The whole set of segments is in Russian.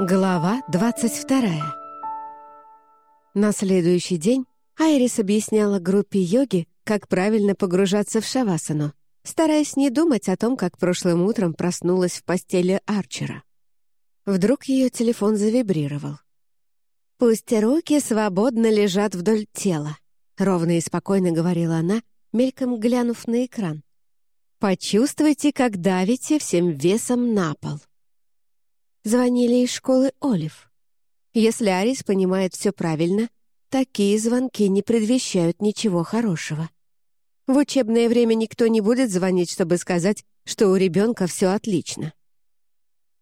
Глава 22 На следующий день Айрис объясняла группе йоги, как правильно погружаться в шавасану, стараясь не думать о том, как прошлым утром проснулась в постели Арчера. Вдруг ее телефон завибрировал. «Пусть руки свободно лежат вдоль тела», — ровно и спокойно говорила она, мельком глянув на экран. «Почувствуйте, как давите всем весом на пол». Звонили из школы Олив. Если Арис понимает все правильно, такие звонки не предвещают ничего хорошего. В учебное время никто не будет звонить, чтобы сказать, что у ребенка все отлично.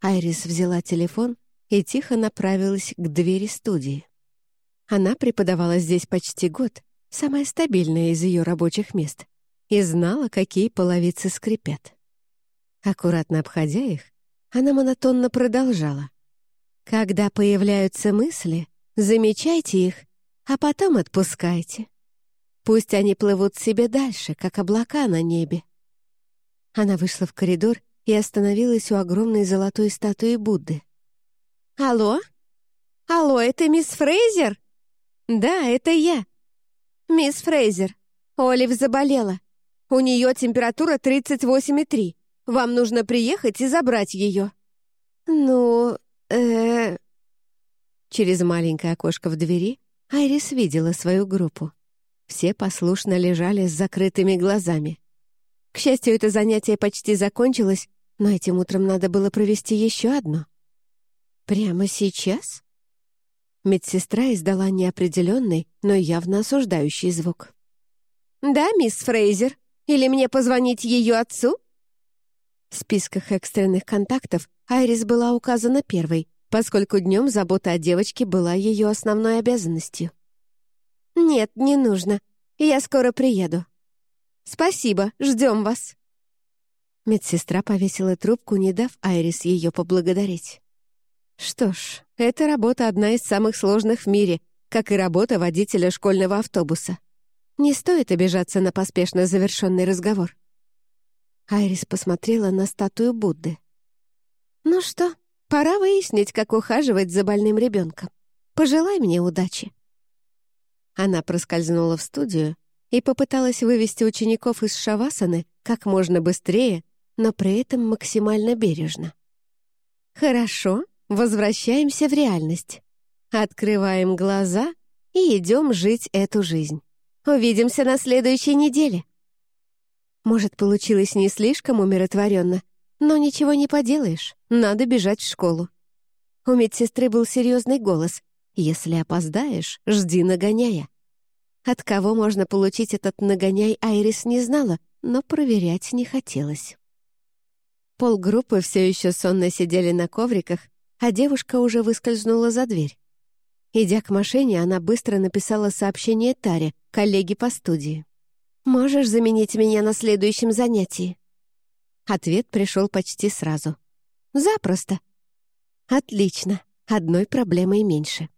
Айрис взяла телефон и тихо направилась к двери студии. Она преподавала здесь почти год, самая стабильная из ее рабочих мест, и знала, какие половицы скрипят. Аккуратно обходя их, она монотонно продолжала. «Когда появляются мысли, замечайте их, а потом отпускайте. Пусть они плывут себе дальше, как облака на небе». Она вышла в коридор и остановилась у огромной золотой статуи Будды. «Алло? Алло, это мисс Фрейзер?» «Да, это я». «Мисс Фрейзер, Олив заболела. У нее температура 38,3. Вам нужно приехать и забрать ее». «Ну, э Через маленькое окошко в двери Айрис видела свою группу. Все послушно лежали с закрытыми глазами. К счастью, это занятие почти закончилось, но этим утром надо было провести еще одно. «Прямо сейчас?» Медсестра издала неопределенный, но явно осуждающий звук. «Да, мисс Фрейзер? Или мне позвонить ее отцу?» В списках экстренных контактов Айрис была указана первой, поскольку днем забота о девочке была ее основной обязанностью. «Нет, не нужно. Я скоро приеду». «Спасибо, ждем вас». Медсестра повесила трубку, не дав Айрис ее поблагодарить. Что ж, эта работа одна из самых сложных в мире, как и работа водителя школьного автобуса. Не стоит обижаться на поспешно завершенный разговор. Айрис посмотрела на статую Будды. «Ну что, пора выяснить, как ухаживать за больным ребенком. Пожелай мне удачи». Она проскользнула в студию и попыталась вывести учеников из шавасаны как можно быстрее, но при этом максимально бережно. «Хорошо, возвращаемся в реальность. Открываем глаза и идем жить эту жизнь. Увидимся на следующей неделе». Может, получилось не слишком умиротворенно, но ничего не поделаешь, надо бежать в школу. У медсестры был серьезный голос. «Если опоздаешь, жди нагоняя». От кого можно получить этот нагоняй, Айрис не знала, но проверять не хотелось. Полгруппы все еще сонно сидели на ковриках, а девушка уже выскользнула за дверь. Идя к машине, она быстро написала сообщение Таре, коллеге по студии. «Можешь заменить меня на следующем занятии?» Ответ пришел почти сразу. «Запросто». «Отлично. Одной проблемой меньше».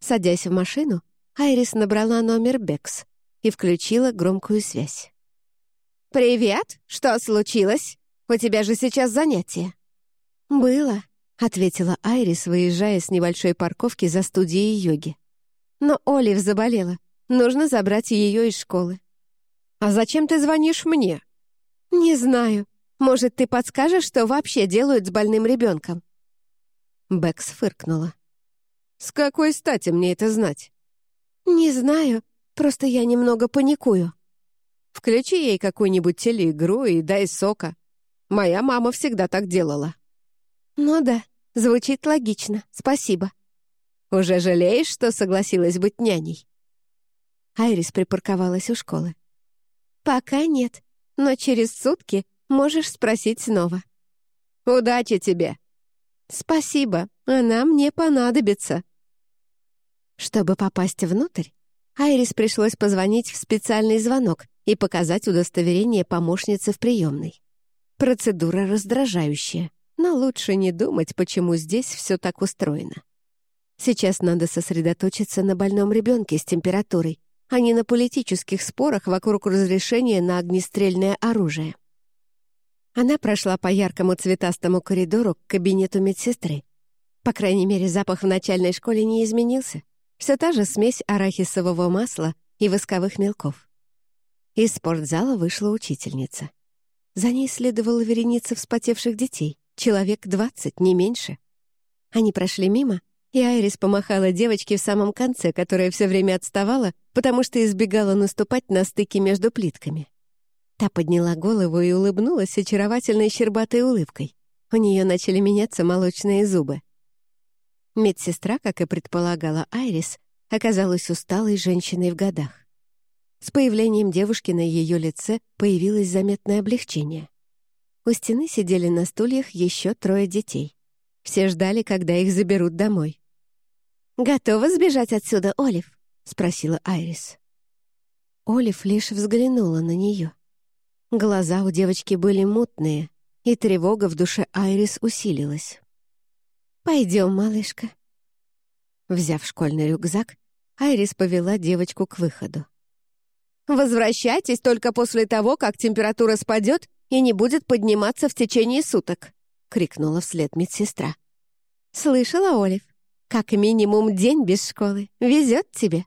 Садясь в машину, Айрис набрала номер Бекс и включила громкую связь. «Привет! Что случилось? У тебя же сейчас занятие». «Было», — ответила Айрис, выезжая с небольшой парковки за студией йоги. «Но Олив заболела. Нужно забрать ее из школы». «А зачем ты звонишь мне?» «Не знаю. Может, ты подскажешь, что вообще делают с больным ребенком?» Бэкс фыркнула. «С какой стати мне это знать?» «Не знаю. Просто я немного паникую». «Включи ей какую-нибудь телеигру и дай сока. Моя мама всегда так делала». «Ну да, звучит логично. Спасибо». «Уже жалеешь, что согласилась быть няней?» Айрис припарковалась у школы. «Пока нет, но через сутки можешь спросить снова». «Удачи тебе!» «Спасибо, она мне понадобится». Чтобы попасть внутрь, Айрис пришлось позвонить в специальный звонок и показать удостоверение помощницы в приемной. Процедура раздражающая, но лучше не думать, почему здесь все так устроено. Сейчас надо сосредоточиться на больном ребенке с температурой, а не на политических спорах вокруг разрешения на огнестрельное оружие. Она прошла по яркому цветастому коридору к кабинету медсестры. По крайней мере, запах в начальной школе не изменился. Все та же смесь арахисового масла и восковых мелков. Из спортзала вышла учительница. За ней следовала вереница вспотевших детей, человек двадцать, не меньше. Они прошли мимо, и Айрис помахала девочке в самом конце, которая все время отставала, потому что избегала наступать на стыке между плитками. Та подняла голову и улыбнулась очаровательной щербатой улыбкой. У нее начали меняться молочные зубы. Медсестра, как и предполагала Айрис, оказалась усталой женщиной в годах. С появлением девушки на ее лице появилось заметное облегчение. У стены сидели на стульях еще трое детей. Все ждали, когда их заберут домой. «Готова сбежать отсюда, Олив?» — спросила Айрис. Олив лишь взглянула на нее. Глаза у девочки были мутные, и тревога в душе Айрис усилилась. «Пойдем, малышка». Взяв школьный рюкзак, Айрис повела девочку к выходу. «Возвращайтесь только после того, как температура спадет и не будет подниматься в течение суток», — крикнула вслед медсестра. «Слышала, Олив? Как минимум день без школы. Везет тебе».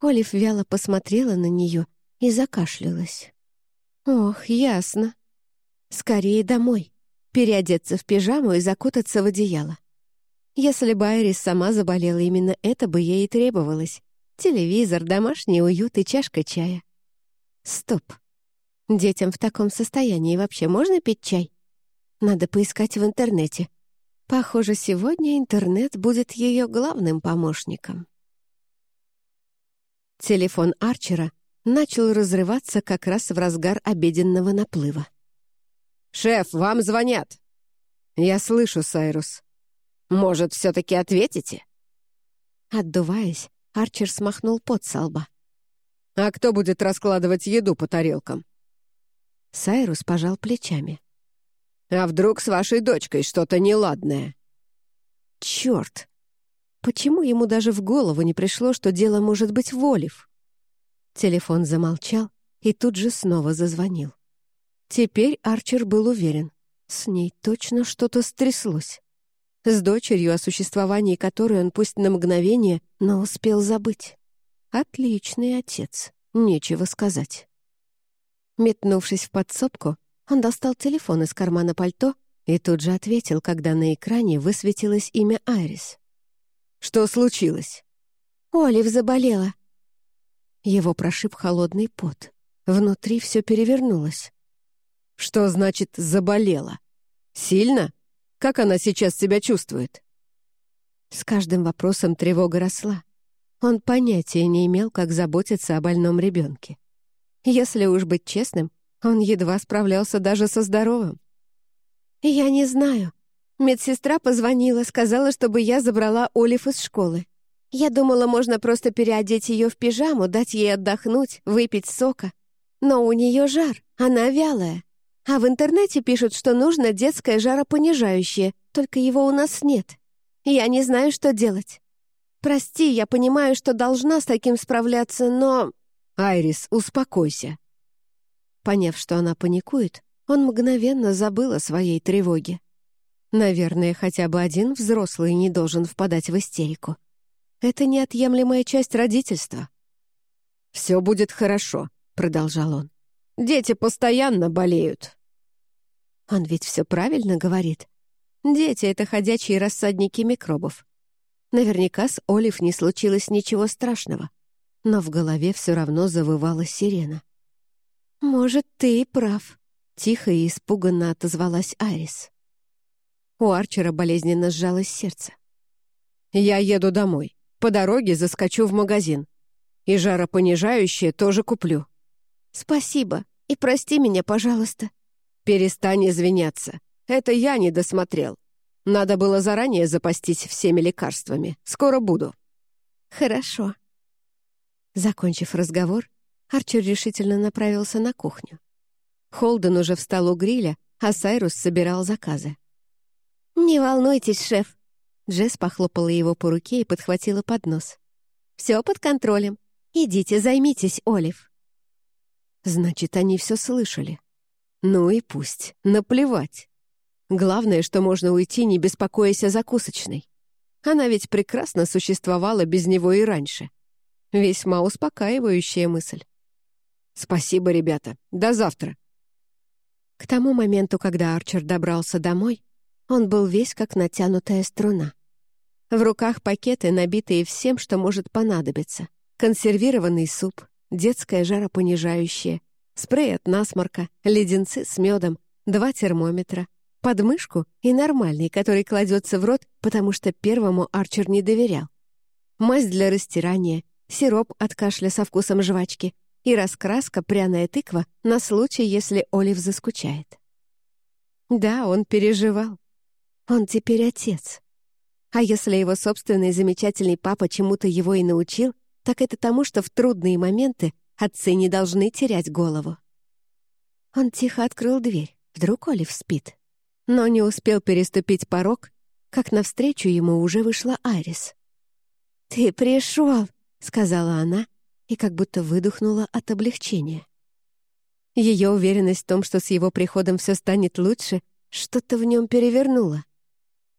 Олив вяло посмотрела на нее и закашлялась. «Ох, ясно. Скорее домой, переодеться в пижаму и закутаться в одеяло. Если бы Айрис сама заболела, именно это бы ей и требовалось. Телевизор, домашний уют и чашка чая. Стоп. Детям в таком состоянии вообще можно пить чай? Надо поискать в интернете. Похоже, сегодня интернет будет ее главным помощником. Телефон Арчера начал разрываться как раз в разгар обеденного наплыва. «Шеф, вам звонят!» «Я слышу, Сайрус. Может, все-таки ответите?» Отдуваясь, Арчер смахнул пот со лба. «А кто будет раскладывать еду по тарелкам?» Сайрус пожал плечами. «А вдруг с вашей дочкой что-то неладное?» «Черт! Почему ему даже в голову не пришло, что дело может быть в Олив?» Телефон замолчал и тут же снова зазвонил. Теперь Арчер был уверен. С ней точно что-то стряслось с дочерью, о существовании которой он пусть на мгновение, но успел забыть. Отличный отец, нечего сказать. Метнувшись в подсобку, он достал телефон из кармана пальто и тут же ответил, когда на экране высветилось имя Айрис. «Что случилось?» «Олив заболела». Его прошиб холодный пот. Внутри все перевернулось. «Что значит «заболела»? Сильно?» Как она сейчас себя чувствует?» С каждым вопросом тревога росла. Он понятия не имел, как заботиться о больном ребенке. Если уж быть честным, он едва справлялся даже со здоровым. «Я не знаю. Медсестра позвонила, сказала, чтобы я забрала Олив из школы. Я думала, можно просто переодеть ее в пижаму, дать ей отдохнуть, выпить сока. Но у нее жар, она вялая. А в интернете пишут, что нужно детское жаропонижающее, только его у нас нет. Я не знаю, что делать. Прости, я понимаю, что должна с таким справляться, но...» «Айрис, успокойся». Поняв, что она паникует, он мгновенно забыл о своей тревоге. Наверное, хотя бы один взрослый не должен впадать в истерику. Это неотъемлемая часть родительства. «Все будет хорошо», — продолжал он. Дети постоянно болеют». Он ведь все правильно говорит. Дети — это ходячие рассадники микробов. Наверняка с Олив не случилось ничего страшного, но в голове все равно завывала сирена. «Может, ты и прав», — тихо и испуганно отозвалась Арис. У Арчера болезненно сжалось сердце. «Я еду домой. По дороге заскочу в магазин. И жаропонижающее тоже куплю. «Спасибо. И прости меня, пожалуйста». «Перестань извиняться. Это я не досмотрел. Надо было заранее запастись всеми лекарствами. Скоро буду». «Хорошо». Закончив разговор, Арчер решительно направился на кухню. Холден уже встал у гриля, а Сайрус собирал заказы. «Не волнуйтесь, шеф!» Джесс похлопала его по руке и подхватила поднос. «Все под контролем. Идите, займитесь, Олив». Значит, они все слышали. Ну и пусть, наплевать. Главное, что можно уйти, не беспокоясь о закусочной. Она ведь прекрасно существовала без него и раньше. Весьма успокаивающая мысль. «Спасибо, ребята. До завтра». К тому моменту, когда Арчер добрался домой, он был весь как натянутая струна. В руках пакеты, набитые всем, что может понадобиться. Консервированный суп, детское жаропонижающее, спрей от насморка, леденцы с медом, два термометра, подмышку и нормальный, который кладется в рот, потому что первому Арчер не доверял. Мазь для растирания, сироп от кашля со вкусом жвачки и раскраска пряная тыква на случай, если Олив заскучает. Да, он переживал. Он теперь отец. А если его собственный замечательный папа чему-то его и научил, так это тому, что в трудные моменты отцы не должны терять голову. Он тихо открыл дверь. Вдруг Олив спит. Но не успел переступить порог, как навстречу ему уже вышла Арис. «Ты пришел!» — сказала она и как будто выдохнула от облегчения. Ее уверенность в том, что с его приходом все станет лучше, что-то в нем перевернуло.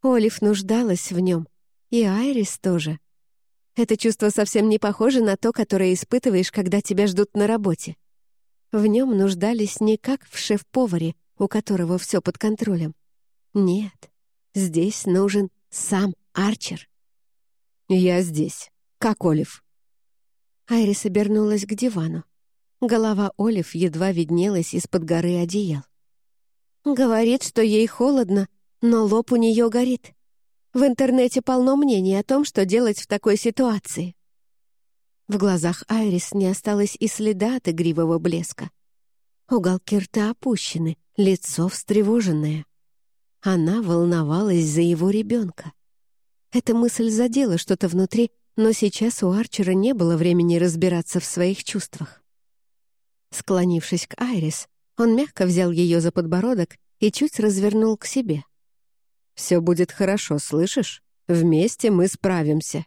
Олив нуждалась в нем, и Айрис тоже. Это чувство совсем не похоже на то, которое испытываешь, когда тебя ждут на работе. В нем нуждались не как в шеф-поваре, у которого все под контролем. Нет, здесь нужен сам Арчер. «Я здесь, как Олив». Айрис обернулась к дивану. Голова Олив едва виднелась из-под горы одеял. Говорит, что ей холодно, но лоб у нее горит. В интернете полно мнений о том, что делать в такой ситуации. В глазах Айрис не осталось и следа от игривого блеска. Уголки рта опущены, лицо встревоженное. Она волновалась за его ребенка. Эта мысль задела что-то внутри, но сейчас у Арчера не было времени разбираться в своих чувствах. Склонившись к Айрис, он мягко взял ее за подбородок и чуть развернул к себе — все будет хорошо, слышишь? Вместе мы справимся».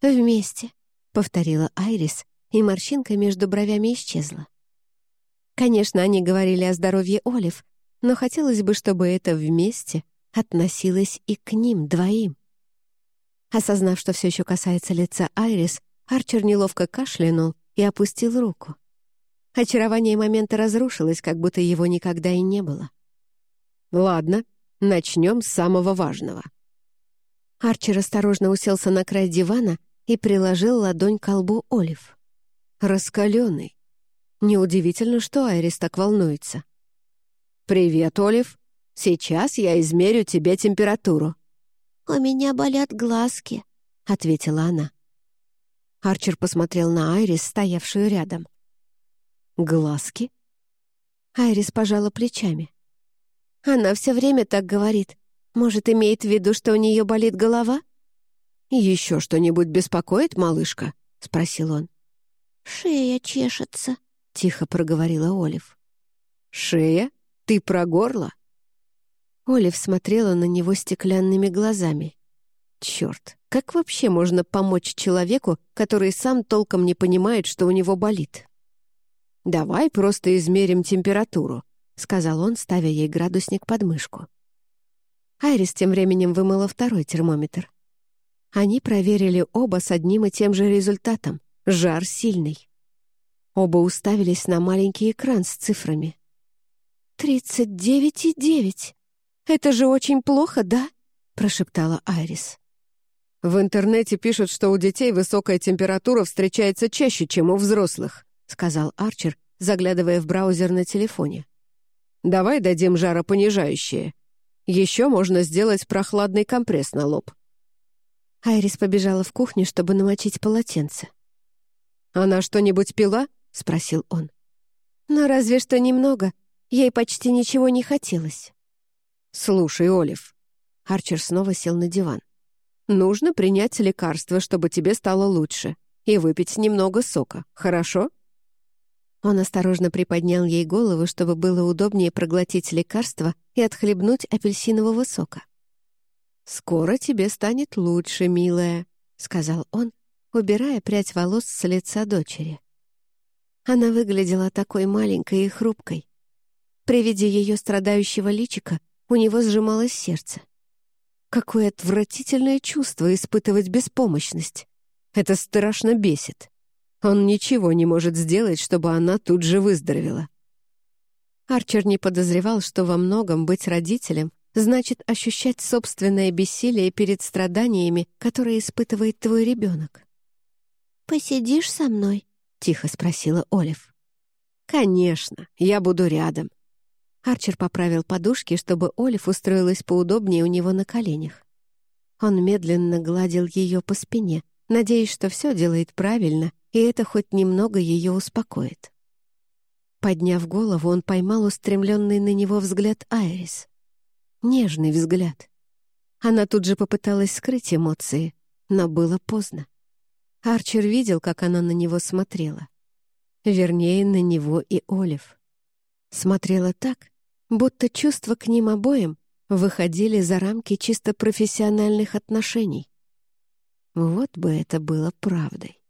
«Вместе», — повторила Айрис, и морщинка между бровями исчезла. Конечно, они говорили о здоровье Олив, но хотелось бы, чтобы это «вместе» относилось и к ним двоим. Осознав, что все еще касается лица Айрис, Арчер неловко кашлянул и опустил руку. Очарование момента разрушилось, как будто его никогда и не было. «Ладно, Начнем с самого важного». Арчер осторожно уселся на край дивана и приложил ладонь к колбу Олив. Раскаленный. Неудивительно, что Айрис так волнуется. «Привет, Олив. Сейчас я измерю тебе температуру». «У меня болят глазки», — ответила она. Арчер посмотрел на Айрис, стоявшую рядом. «Глазки?» Айрис пожала плечами. Она все время так говорит. Может, имеет в виду, что у нее болит голова? «Еще что-нибудь беспокоит, малышка?» — спросил он. «Шея чешется», — тихо проговорила Олив. «Шея? Ты про горло?» Олив смотрела на него стеклянными глазами. Черт, как вообще можно помочь человеку, который сам толком не понимает, что у него болит? «Давай просто измерим температуру», — сказал он, ставя ей градусник под мышку. Айрис тем временем вымыла второй термометр. Они проверили оба с одним и тем же результатом — жар сильный. Оба уставились на маленький экран с цифрами. «Тридцать девять и девять! Это же очень плохо, да?» — прошептала Айрис. «В интернете пишут, что у детей высокая температура встречается чаще, чем у взрослых», — сказал Арчер, заглядывая в браузер на телефоне. Давай дадим жаропонижающее. Еще можно сделать прохладный компресс на лоб». Айрис побежала в кухню, чтобы намочить полотенце. «Она что-нибудь пила?» — спросил он. «Но разве что немного. Ей почти ничего не хотелось». «Слушай, Олив». Арчер снова сел на диван. «Нужно принять лекарство, чтобы тебе стало лучше, и выпить немного сока, хорошо?» Он осторожно приподнял ей голову, чтобы было удобнее проглотить лекарство и отхлебнуть апельсинового сока. «Скоро тебе станет лучше, милая», — сказал он, убирая прядь волос с лица дочери. Она выглядела такой маленькой и хрупкой. При виде ее страдающего личика у него сжималось сердце. Какое отвратительное чувство испытывать беспомощность. Это страшно бесит. Он ничего не может сделать, чтобы она тут же выздоровела. Арчер не подозревал, что во многом быть родителем значит ощущать собственное бессилие перед страданиями, которые испытывает твой ребенок. «Посидишь со мной?» — тихо спросила Олив. «Конечно, я буду рядом». Арчер поправил подушки, чтобы Олив устроилась поудобнее у него на коленях. Он медленно гладил ее по спине, надеясь, что все делает правильно, и это хоть немного ее успокоит. Подняв голову, он поймал устремленный на него взгляд Айрис. Нежный взгляд. Она тут же попыталась скрыть эмоции, но было поздно. Арчер видел, как она на него смотрела. Вернее, на него и Олив. Смотрела так, будто чувства к ним обоим выходили за рамки чисто профессиональных отношений. Вот бы это было правдой.